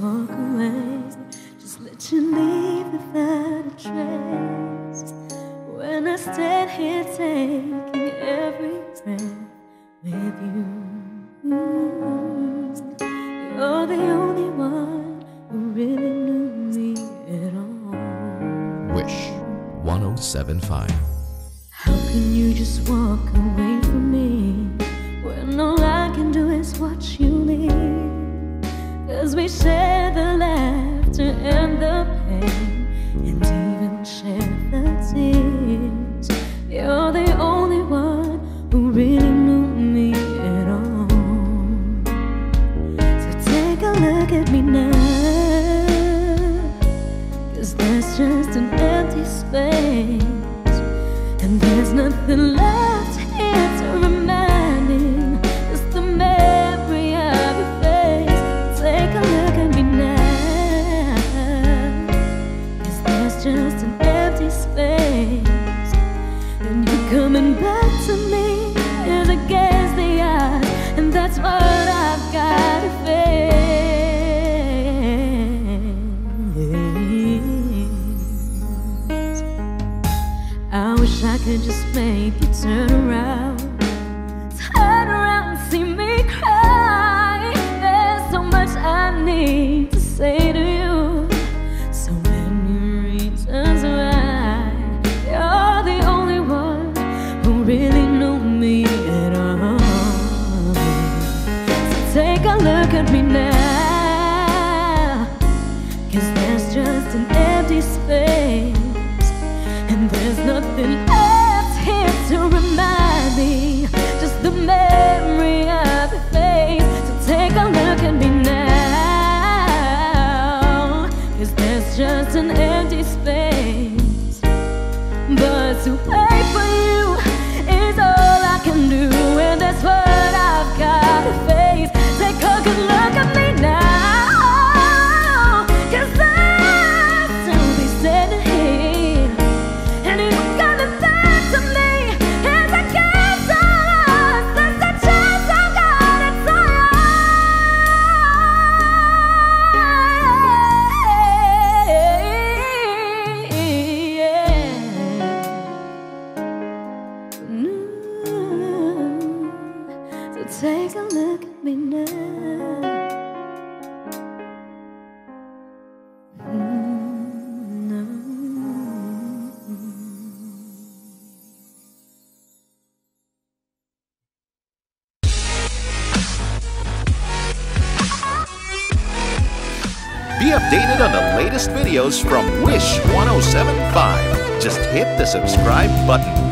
walk away. Just let you leave without a trace. When I stand here taking every breath with you, you're the only one who really knew me at all. Wish 1075. How can you just walk away from me when all I can do is watch you? Cause we share the laughter and the pain, and even share the tears. You're the only one who really knew me at all. So take a look at me now. Cause there's just an empty space. And there's nothing left here wish I could just make you turn around. Turn around and see me cry. There's so much I need to say to you. So many reasons why you're the only one who really knew me at all. So take a look at me now. Cause there's just an empty space. Here to remind me. Just the memory of your face. So take a look at me now. Cause there's just an empty space. Take a look at me now. Be updated on the latest videos from Wish 1075. Just hit the subscribe button.